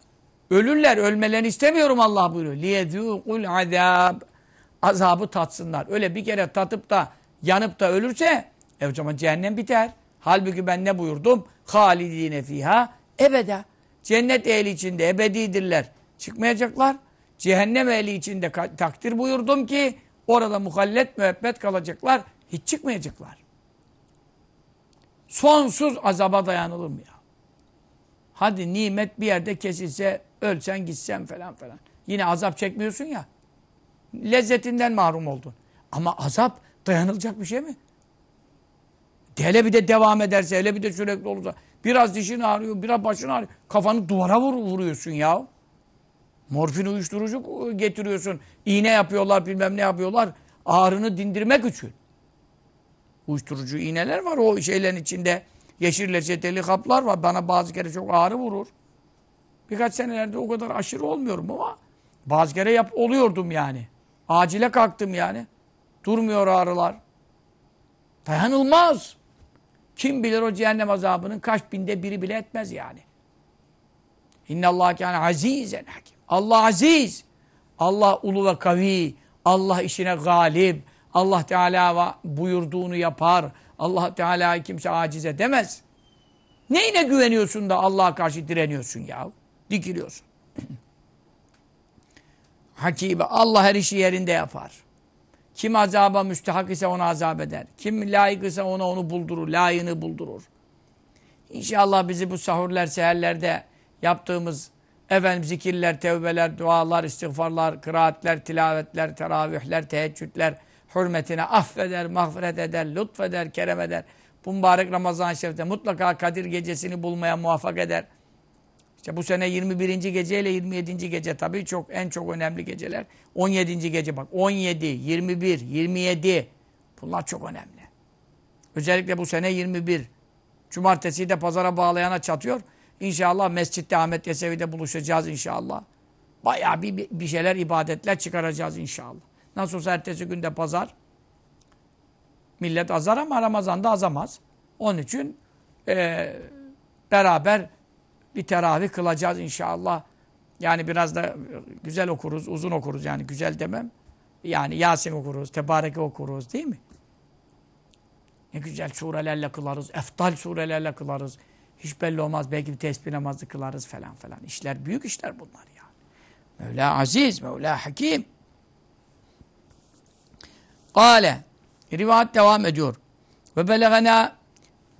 ölürler. Ölmelerini istemiyorum Allah buyuruyor. Liyezûkul azab. Azabı tatsınlar. Öyle bir kere tatıp da yanıp da ölürse e o zaman cehennem biter. Halbuki ben ne buyurdum? Halidine fiha ebede. Cennet ehli içinde ebedidirler. Çıkmayacaklar. Cehennem ehli içinde takdir buyurdum ki orada muhallet müebbet kalacaklar. Hiç çıkmayacaklar. Sonsuz azaba dayanılır mı ya? Hadi nimet bir yerde kesilse, ölsen gitsen falan falan. Yine azap çekmiyorsun ya. Lezzetinden mahrum oldun. Ama azap dayanılacak bir şey mi? Hele bir de devam ederse, hele bir de sürekli olursa. Biraz dişin ağrıyor, biraz başın ağrıyor. Kafanı duvara vur, vuruyorsun ya. Morfin uyuşturucu getiriyorsun. İğne yapıyorlar, bilmem ne yapıyorlar. Ağrını dindirmek için. Uyuşturucu iğneler var o şeylerin içinde. Yeşil reçeteli kaplar var. Bana bazı kere çok ağrı vurur. Birkaç senelerde o kadar aşırı olmuyorum ama bazı kere yap oluyordum yani. Acile kalktım yani. Durmuyor ağrılar. Dayanılmaz. Kim bilir o cehennem azabının kaç binde biri bile etmez yani. İnnallâh kâne azîzen hakim. Allah aziz. Allah ulu ve kavi. Allah işine galip. Allah Teala buyurduğunu yapar. Allah Teala kimse aciz edemez. Neyine güveniyorsun da Allah'a karşı direniyorsun ya? Dikiliyorsun. Hakibe Allah her işi yerinde yapar. Kim azaba müstehak ise ona azap eder. Kim layık ise ona onu buldurur. Layığını buldurur. İnşallah bizi bu sahurlar, seherlerde yaptığımız efendim zikirler, tevbeler, dualar, istiğfarlar, kıraatler, tilavetler, teravihler, teheccüdler hürmetine affeder, mağfiret eder, lütfeder, kerem eder. Bu mübarek Ramazan-ı Şerif'te mutlaka Kadir gecesini bulmaya muvaffak eder. İşte bu sene 21. gece ile 27. gece tabii çok en çok önemli geceler. 17. gece bak 17, 21, 27 bunlar çok önemli. Özellikle bu sene 21. Cumartesiyi de pazara bağlayana çatıyor. İnşallah Mescitte Ahmet Yesevi'de buluşacağız inşallah. Bayağı bir, bir şeyler, ibadetler çıkaracağız inşallah. Nasıl olsa ertesi günde pazar. Millet azar ama Ramazan'da azamaz. Onun için e, beraber bir teravih kılacağız inşallah. Yani biraz da güzel okuruz, uzun okuruz yani güzel demem. Yani Yasin okuruz, Tebareke okuruz değil mi? Ne güzel surelerle kılarız, eftal surelerle kılarız. Hiç belli olmaz. Belki bir tesbih namazı kılarız falan falan. İşler, büyük işler bunlar ya. Mevla aziz, Mevla hakim. Kale. Rivayet devam ediyor. Ve belegena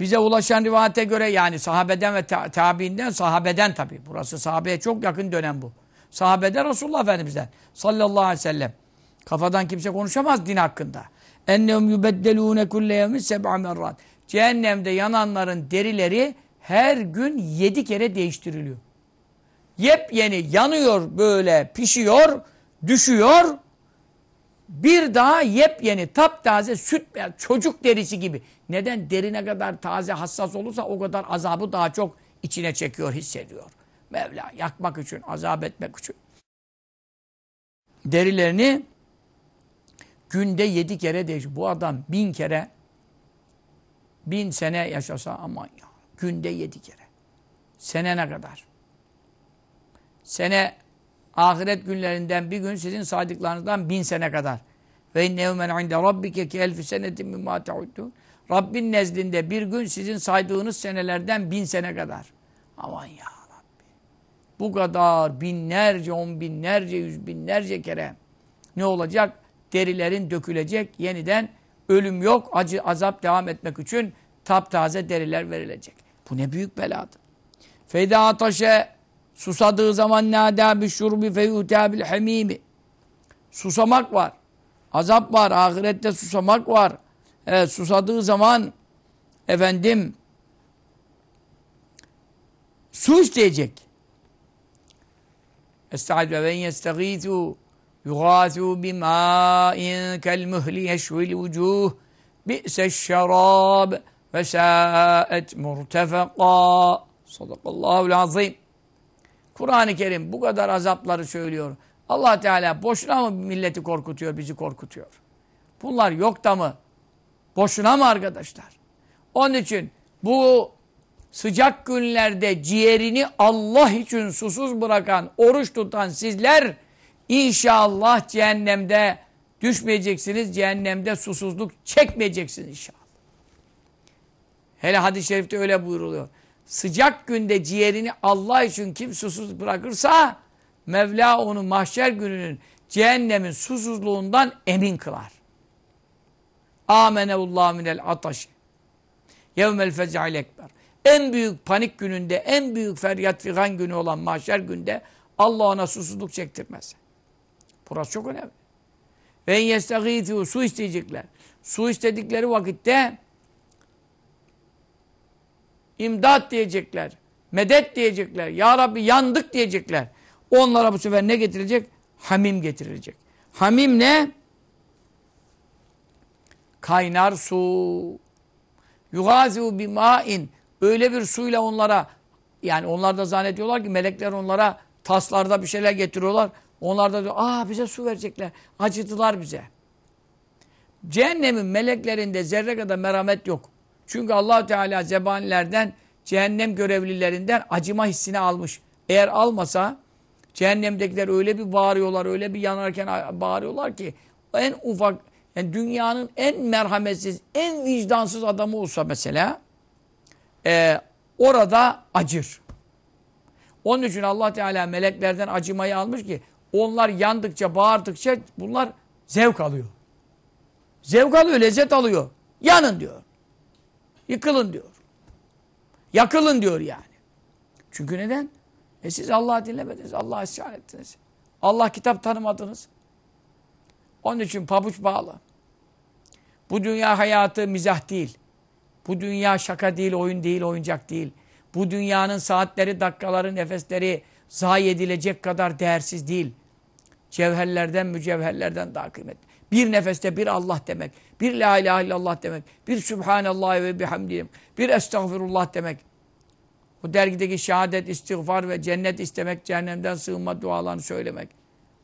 bize ulaşan rivayete göre yani sahabeden ve tabiinden sahabeden tabi. Burası sahabeye çok yakın dönem bu. Sahabeden Resulullah Efendimiz'den sallallahu aleyhi ve sellem. Kafadan kimse konuşamaz din hakkında. Ennehum yubeddelûne kulle yevmin seb'a merrat. Cehennemde yananların derileri her gün yedi kere değiştiriliyor. Yepyeni yanıyor böyle pişiyor, düşüyor. Bir daha yepyeni taptaze süt çocuk derisi gibi. Neden? Deri ne kadar taze hassas olursa o kadar azabı daha çok içine çekiyor, hissediyor. Mevla yakmak için, azap etmek için. Derilerini günde yedi kere değişiyor. Bu adam bin kere bin sene yaşasa aman ya. Günde yedi kere. Sene ne kadar? Sene ahiret günlerinden bir gün sizin saydıklarınızdan bin sene kadar. Ve innehu men inde rabbike ki elfi senetin mimma te'uddun. Rabbin nezdinde bir gün sizin saydığınız senelerden bin sene kadar. Aman ya Rabbi. Bu kadar binlerce, on binlerce, yüz binlerce kere ne olacak? Derilerin dökülecek, yeniden ölüm yok, acı azap devam etmek için taptaze deriler verilecek. Bu ne büyük beladır. Feyda ataşe susadığı zaman nâdâ bi şurbi feyûtâ bil hamîmi. Susamak var. Azap var. Ahirette susamak var. Evet, susadığı zaman efendim su isteyecek. Estaizu ve yestegîzû yugâzû bimâin kel muhli yeşvil vucûh bi'seşşerâb ve sâet murtefekâ. Sadakallahu azim. Kur'an-ı Kerim bu kadar azapları söylüyor. allah Teala boşuna mı milleti korkutuyor, bizi korkutuyor? Bunlar yok da mı? Boşuna mı arkadaşlar? Onun için bu sıcak günlerde ciğerini Allah için susuz bırakan, oruç tutan sizler inşallah cehennemde düşmeyeceksiniz. Cehennemde susuzluk çekmeyeceksiniz inşallah. Hele hadis-i şerifte öyle buyuruluyor. Sıcak günde ciğerini Allah için kim susuz bırakırsa Mevla onu mahşer gününün cehennemin susuzluğundan emin kılar. Ameneullah minel ataş. Yevmel feza'il ekber. En büyük panik gününde, en büyük feryat figan günü olan mahşer günde Allah ona susuzluk çektirmez. Burası çok önemli. Ve yestegîtû su isteyecekler. Su istedikleri vakitte imdat diyecekler. Medet diyecekler. Ya Rabbi yandık diyecekler. Onlara bu sefer ne getirilecek? Hamim getirilecek. Hamim ne? Kaynar su. Yugaziu bimâin. Öyle bir suyla onlara yani onlar da zannediyorlar ki melekler onlara taslarda bir şeyler getiriyorlar. Onlar da diyor, aa bize su verecekler. Acıdılar bize. Cehennemin meleklerinde zerre kadar merhamet yok. Çünkü allah Teala zebanilerden, cehennem görevlilerinden acıma hissini almış. Eğer almasa cehennemdekiler öyle bir bağırıyorlar, öyle bir yanarken bağırıyorlar ki en ufak, yani dünyanın en merhametsiz, en vicdansız adamı olsa mesela e, orada acır. Onun için allah Teala meleklerden acımayı almış ki onlar yandıkça, bağırdıkça bunlar zevk alıyor. Zevk alıyor, lezzet alıyor. Yanın diyor. Yıkılın diyor. Yakılın diyor yani. Çünkü neden? E siz Allah'ı dinlemediniz, Allah'a isyan ettiniz. Allah kitap tanımadınız. Onun için pabuç bağlı. Bu dünya hayatı mizah değil. Bu dünya şaka değil, oyun değil, oyuncak değil. Bu dünyanın saatleri, dakikaları, nefesleri zayi edilecek kadar değersiz değil. Cevherlerden, mücevherlerden daha kıymetli. Bir nefeste bir Allah demek, bir la ilahe illallah demek, bir Sübhanallah ve bihamdi, bir estağfirullah demek. Bu dergideki şehadet, istiğfar ve cennet istemek, cehennemden sığınma dualarını söylemek.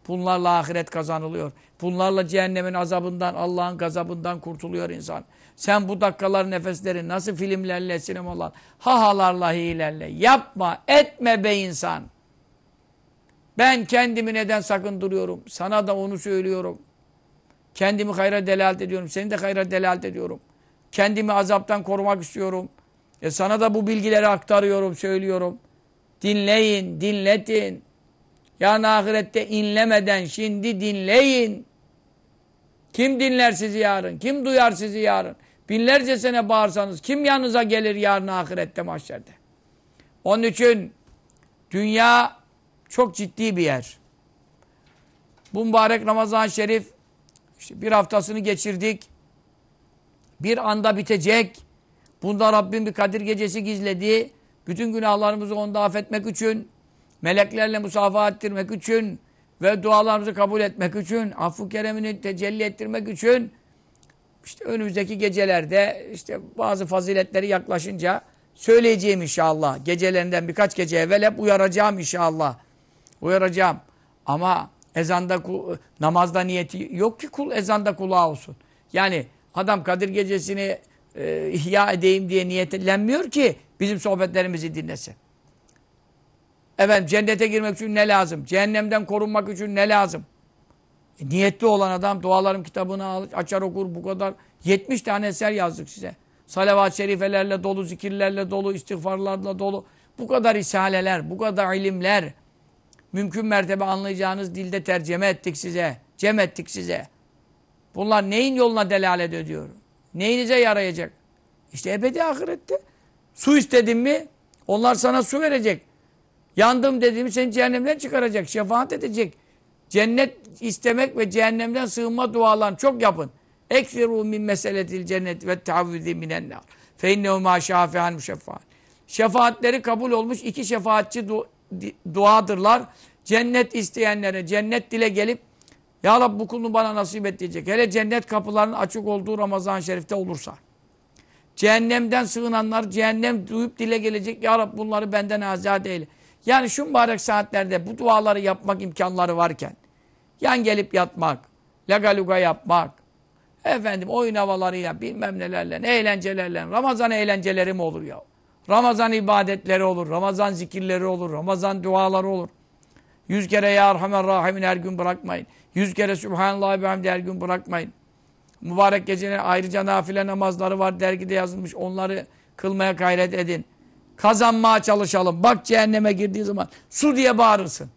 Bunlarla ahiret kazanılıyor. Bunlarla cehennemin azabından, Allah'ın gazabından kurtuluyor insan. Sen bu dakikalar nefesleri nasıl filmlerle, sinemalar, hahalarla, hilelerle yapma, etme be insan. Ben kendimi neden sakındırıyorum? Sana da onu söylüyorum. Kendimi hayra delalet ediyorum. Seni de hayra delalet ediyorum. Kendimi azaptan korumak istiyorum. E sana da bu bilgileri aktarıyorum, söylüyorum. Dinleyin, dinletin. Yarın ahirette inlemeden şimdi dinleyin. Kim dinler sizi yarın? Kim duyar sizi yarın? Binlerce sene bağırsanız kim yanınıza gelir yarın ahirette mahşerde? Onun için dünya çok ciddi bir yer. Bu mübarek Ramazan-ı Şerif işte bir haftasını geçirdik. Bir anda bitecek. Bunda Rabbim bir Kadir gecesi gizledi. Bütün günahlarımızı onda affetmek için, meleklerle musafaha ettirmek için ve dualarımızı kabul etmek için, affu keremini tecelli ettirmek için işte önümüzdeki gecelerde işte bazı faziletleri yaklaşınca söyleyeceğim inşallah. Gecelerinden birkaç gece evvel hep uyaracağım inşallah. Uyaracağım. Ama ezanda namazda niyeti yok ki kul ezanda kulağı olsun. Yani adam Kadir gecesini e, ihya edeyim diye niyetlenmiyor ki bizim sohbetlerimizi dinlesin. Efendim cennete girmek için ne lazım? Cehennemden korunmak için ne lazım? E, niyetli olan adam dualarım kitabını açar okur bu kadar. 70 tane eser yazdık size. Salavat-ı şerifelerle dolu, zikirlerle dolu, istiğfarlarla dolu. Bu kadar isaleler, bu kadar ilimler. Mümkün mertebe anlayacağınız dilde tercüme ettik size. Cem ettik size. Bunlar neyin yoluna delalet ediyor? Neyinize yarayacak? İşte ebedi ahirette. Su istedin mi onlar sana su verecek. Yandım dediğimi seni cehennemden çıkaracak. Şefaat edecek. Cennet istemek ve cehennemden sığınma dualarını çok yapın. Ekfiru min meseletil cennet ve teavvüzi minennar. Fe innehu ma şafi'an müşeffaat. Şefaatleri kabul olmuş iki şefaatçi du duadırlar. Cennet isteyenlere cennet dile gelip Ya Rabbi bu kulunu bana nasip et diyecek. Hele cennet kapılarının açık olduğu Ramazan-ı Şerif'te olursa. Cehennemden sığınanlar cehennem duyup dile gelecek. Ya Rabbi bunları benden azat eyle. Yani şu mübarek saatlerde bu duaları yapmak imkanları varken yan gelip yatmak, lagaluga yapmak, efendim oyun havalarıyla bilmem nelerle, eğlencelerle, Ramazan eğlenceleri mi olur ya? Ramazan ibadetleri olur, Ramazan zikirleri olur, Ramazan duaları olur. Yüz kere Ya Erhamer Rahimin her gün bırakmayın. Yüz kere Sübhanallah ve her gün bırakmayın. Mübarek geceler ayrıca nafile namazları var dergide yazılmış. Onları kılmaya gayret edin. Kazanmaya çalışalım. Bak cehenneme girdiği zaman su diye bağırırsın.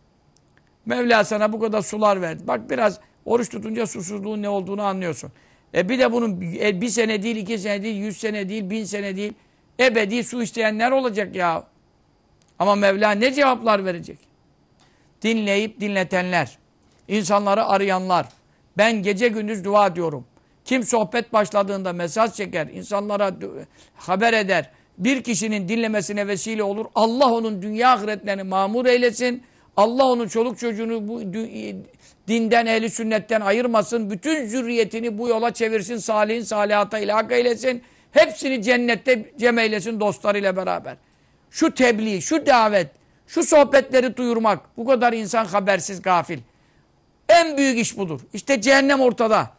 Mevla sana bu kadar sular verdi. Bak biraz oruç tutunca susuzluğun ne olduğunu anlıyorsun. E bir de bunun e, bir sene değil, iki sene değil, yüz sene değil, bin sene değil. Ebedi su isteyenler olacak ya. Ama Mevla ne cevaplar verecek? Dinleyip dinletenler, insanları arayanlar. Ben gece gündüz dua diyorum. Kim sohbet başladığında mesaj çeker, insanlara haber eder. Bir kişinin dinlemesine vesile olur. Allah onun dünya ahiretlerini mamur eylesin. Allah onun çoluk çocuğunu bu dinden, ehli sünnetten ayırmasın. Bütün zürriyetini bu yola çevirsin. Salihin salihata ilhak eylesin. Hepsini cennette cem eylesin dostlarıyla beraber. Şu tebliğ, şu davet, şu sohbetleri duyurmak. Bu kadar insan habersiz, gafil. En büyük iş budur. İşte cehennem ortada.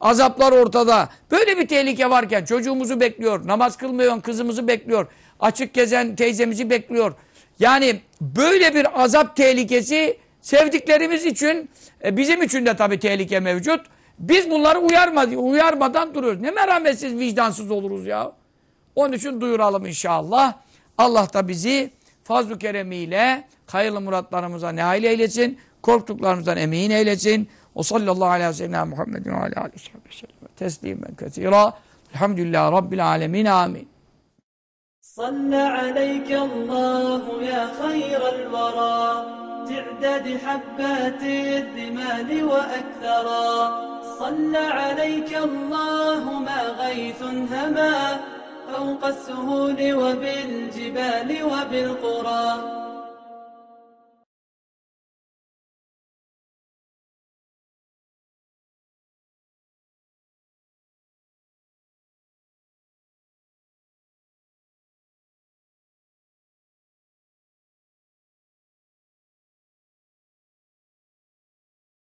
Azaplar ortada. Böyle bir tehlike varken çocuğumuzu bekliyor. Namaz kılmayan kızımızı bekliyor. Açık gezen teyzemizi bekliyor. Yani böyle bir azap tehlikesi sevdiklerimiz için e, bizim için de tabii tehlike mevcut. Biz bunları uyarmadı, uyarmadan duruyoruz. Ne merhametsiz, vicdansız oluruz ya. Onun için duyuralım inşallah. Allah da bizi fazl-ı keremiyle hayırlı muratlarımıza nail eylesin. Korktuklarımızdan emin eylesin. وصلى الله على سيدنا محمد وعلى آله وصحبه وسلم تسليما كثيرا. الحمد لله رب العالمين آمين. صلى عليك الله يا خير الورى. تعداد حبات الرمال وأكثرا. صلى عليك الله ما غيث هما. فوق السهول وبالجبال وبالقرى.